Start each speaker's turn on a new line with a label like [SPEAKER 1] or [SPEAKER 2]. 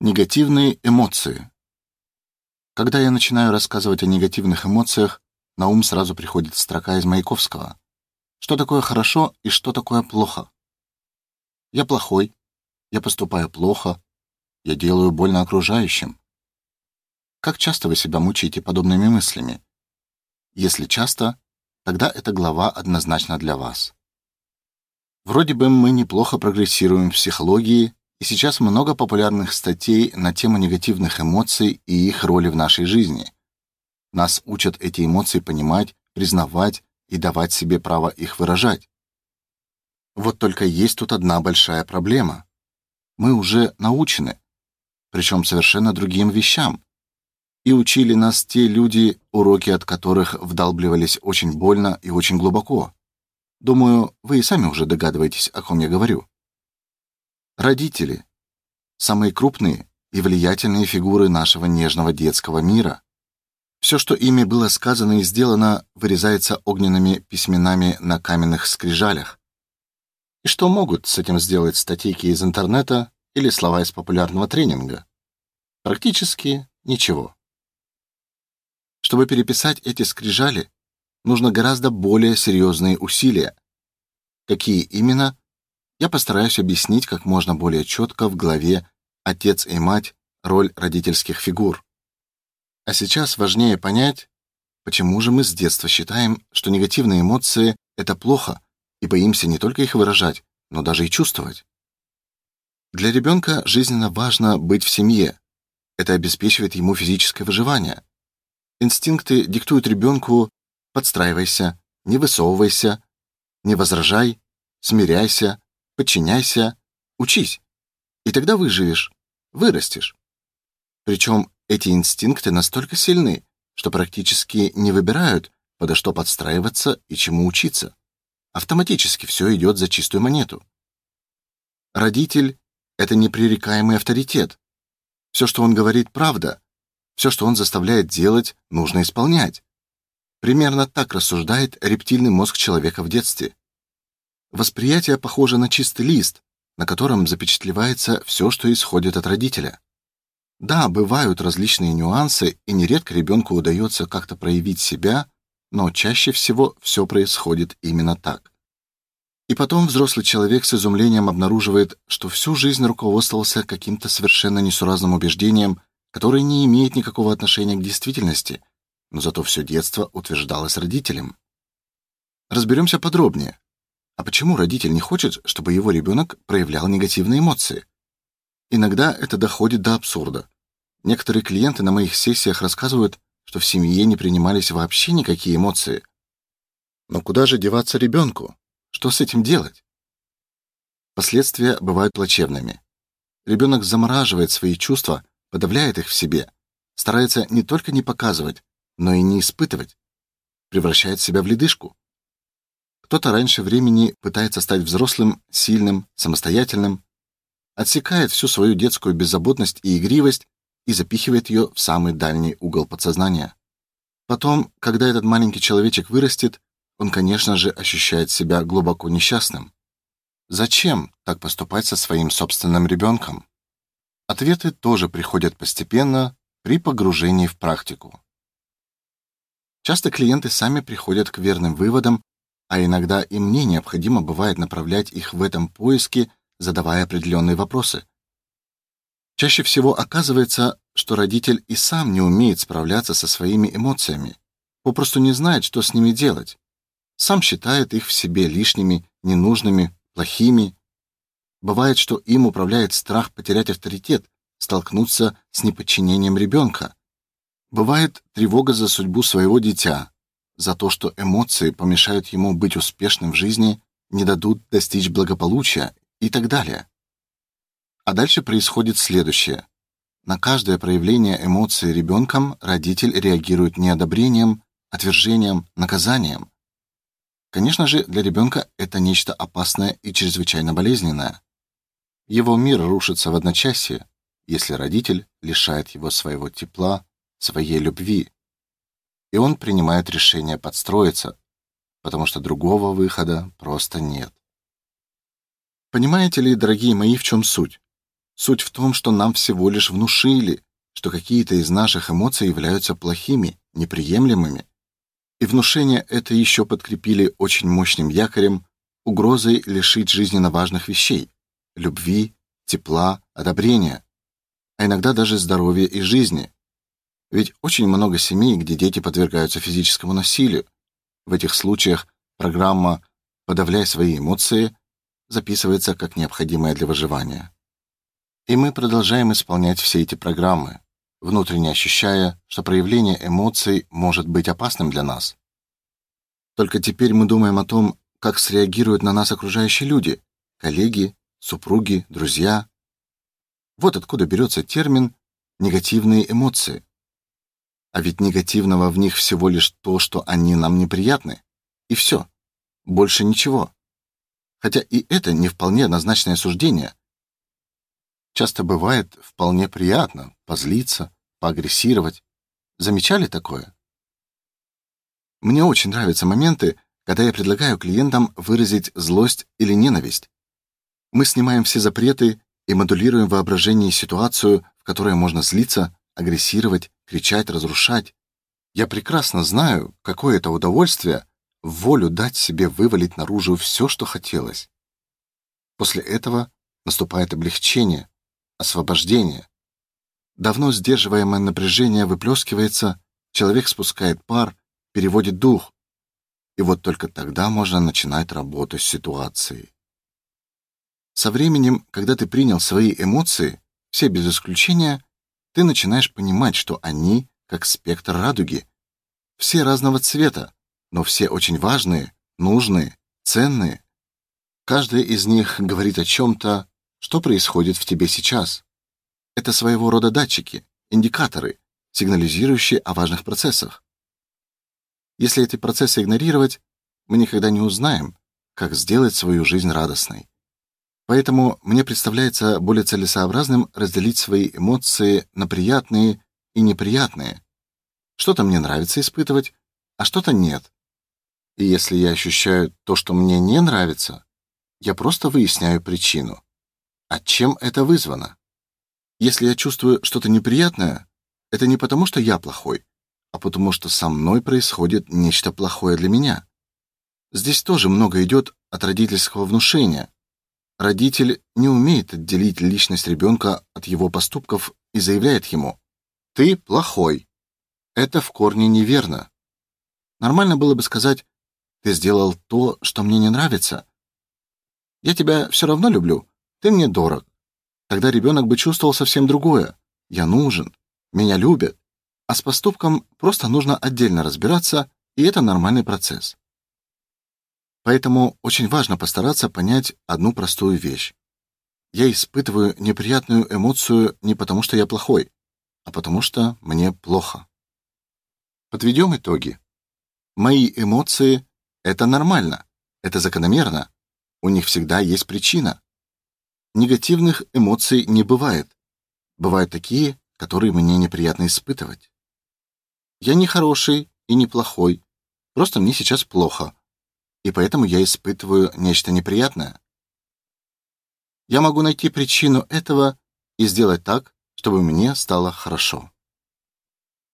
[SPEAKER 1] Негативные эмоции. Когда я начинаю рассказывать о негативных эмоциях, на ум сразу приходит строка из Маяковского: что такое хорошо и что такое плохо. Я плохой, я поступаю плохо, я делаю больно окружающим. Как часто вы себя мучаете подобными мыслями? Если часто, тогда эта глава однозначно для вас. Вроде бы мы неплохо прогрессируем в психологии и сейчас много популярных статей на тему негативных эмоций и их роли в нашей жизни. Нас учат эти эмоции понимать, признавать и давать себе право их выражать. Вот только есть тут одна большая проблема. Мы уже научены, причем совершенно другим вещам. И учили нас те люди, уроки от которых вдалбливались очень больно и очень глубоко. Думаю, вы и сами уже догадываетесь, о ком я говорю. Родители самые крупные и влиятельные фигуры нашего нежного детского мира. Все, что ими было сказано и сделано, вырезается огненными письменами на каменных скрижалях. И что могут с этим сделать статейки из интернета или слова из популярного тренинга? Практически ничего. Чтобы переписать эти скрижали, нужно гораздо более серьезные усилия. Какие именно, я постараюсь объяснить как можно более четко в главе Отец и мать роль родительских фигур. А сейчас важнее понять, почему же мы с детства считаем, что негативные эмоции это плохо и боимся не только их выражать, но даже и чувствовать. Для ребенка жизненно важно быть в семье. Это обеспечивает ему физическое выживание. Инстинкты диктуют ребенку: подстраивайся, не высовывайся, не возражай, смиряйся, подчиняйся, учись. И тогда выживешь, вырастешь. Причем эти инстинкты настолько сильны, что практически не выбирают, подо что подстраиваться и чему учиться. Автоматически все идет за чистую монету. Родитель это непререкаемый авторитет. Все, что он говорит, правда. Все, что он заставляет делать, нужно исполнять. Примерно так рассуждает рептильный мозг человека в детстве. Восприятие похоже на чистый лист, на котором запечатлевается все, что исходит от родителя. Да, бывают различные нюансы, и нередко ребенку удается как-то проявить себя, но чаще всего все происходит именно так. И потом взрослый человек с изумлением обнаруживает, что всю жизнь руководствовался каким-то совершенно несуразным убеждением, которое не имеет никакого отношения к действительности, но зато все детство утверждалось родителем. Разберемся подробнее. А почему родитель не хочет, чтобы его ребенок проявлял негативные эмоции? Иногда это доходит до абсурда. Некоторые клиенты на моих сессиях рассказывают, что в семье не принимались вообще никакие эмоции. Но куда же деваться ребенку? Что с этим делать? Последствия бывают плачевными. Ребенок замораживает свои чувства, подавляет их в себе, старается не только не показывать, но и не испытывать, превращает себя в ледышку. Кто-то раньше времени пытается стать взрослым, сильным, самостоятельным, отсекает всю свою детскую беззаботность и игривость и запихивает ее в самый дальний угол подсознания. Потом, когда этот маленький человечек вырастет, он, конечно же, ощущает себя глубоко несчастным. Зачем так поступать со своим собственным ребенком? Ответы тоже приходят постепенно при погружении в практику. Часто клиенты сами приходят к верным выводам а иногда и мне необходимо бывает направлять их в этом поиске, задавая определенные вопросы. Чаще всего оказывается, что родитель и сам не умеет справляться со своими эмоциями, попросту не знает, что с ними делать. Сам считает их в себе лишними, ненужными, плохими. Бывает, что им управляет страх потерять авторитет, столкнуться с неподчинением ребенка. Бывает тревога за судьбу своего дитя, за то, что эмоции помешают ему быть успешным в жизни, не дадут достичь благополучия и так далее. А дальше происходит следующее. На каждое проявление эмоций ребенком родитель реагирует неодобрением, отвержением, наказанием. Конечно же, для ребенка это нечто опасное и чрезвычайно болезненное. Его мир рушится в одночасье, если родитель лишает его своего тепла, своей любви, и он принимает решение подстроиться, потому что другого выхода просто нет. Понимаете ли, дорогие мои, в чем суть? Суть в том, что нам всего лишь внушили, что какие-то из наших эмоций являются плохими, неприемлемыми. И внушение это еще подкрепили очень мощным якорем, угрозой лишить жизненно важных вещей: любви, тепла, одобрения, а иногда даже здоровья и жизни. Ведь очень много семей, где дети подвергаются физическому насилию. В этих случаях программа «Подавляй свои эмоции» записывается как необходимая для выживания. И мы продолжаем исполнять все эти программы, внутренне ощущая, что проявление эмоций может быть опасным для нас. Только теперь мы думаем о том, как среагируют на нас окружающие люди: коллеги, супруги, друзья. Вот откуда берется термин негативные эмоции. А ведь негативного в них всего лишь то, что они нам неприятны, и все. Больше ничего. Хотя и это не вполне однозначное суждение. Часто бывает вполне приятно позлиться, поагрессировать. Замечали такое? Мне очень нравятся моменты, когда я предлагаю клиентам выразить злость или ненависть. Мы снимаем все запреты и модулируем воображение ситуацию, в которой можно злиться, агрессировать, кричать, разрушать. Я прекрасно знаю, какое это удовольствие волю дать себе вывалить наружу все, что хотелось. После этого наступает облегчение, освобождение. Давно сдерживаемое напряжение выплескивается, человек спускает пар, переводит дух. И вот только тогда можно начинать работу с ситуацией. Со временем, когда ты принял свои эмоции, все без исключения, ты начинаешь понимать, что они как спектр радуги, все разного цвета, но все очень важные, нужные, ценные. Каждая из них говорит о чем то что происходит в тебе сейчас. Это своего рода датчики, индикаторы, сигнализирующие о важных процессах. Если эти процессы игнорировать, мы никогда не узнаем, как сделать свою жизнь радостной. Поэтому мне представляется более целесообразным разделить свои эмоции на приятные и неприятные. Что-то мне нравится испытывать, а что-то нет. И если я ощущаю то, что мне не нравится, я просто выясняю причину. А чем это вызвано? Если я чувствую что-то неприятное, это не потому, что я плохой, а потому что со мной происходит нечто плохое для меня. Здесь тоже много идет от родительского внушения. Родитель не умеет отделить личность ребенка от его поступков и заявляет ему: "Ты плохой". Это в корне неверно. Нормально было бы сказать: "Ты сделал то, что мне не нравится. Я тебя все равно люблю. Ты мне дорог". Тогда ребенок бы чувствовал совсем другое. Я нужен, меня любят. А с поступком просто нужно отдельно разбираться, и это нормальный процесс. Поэтому очень важно постараться понять одну простую вещь. Я испытываю неприятную эмоцию не потому, что я плохой, а потому что мне плохо. Подведем итоги. Мои эмоции это нормально, это закономерно. У них всегда есть причина. Негативных эмоций не бывает. Бывают такие, которые мне неприятно испытывать. Я не хороший и не плохой, просто мне сейчас плохо, и поэтому я испытываю нечто неприятное. Я могу найти причину этого и сделать так, чтобы мне стало хорошо.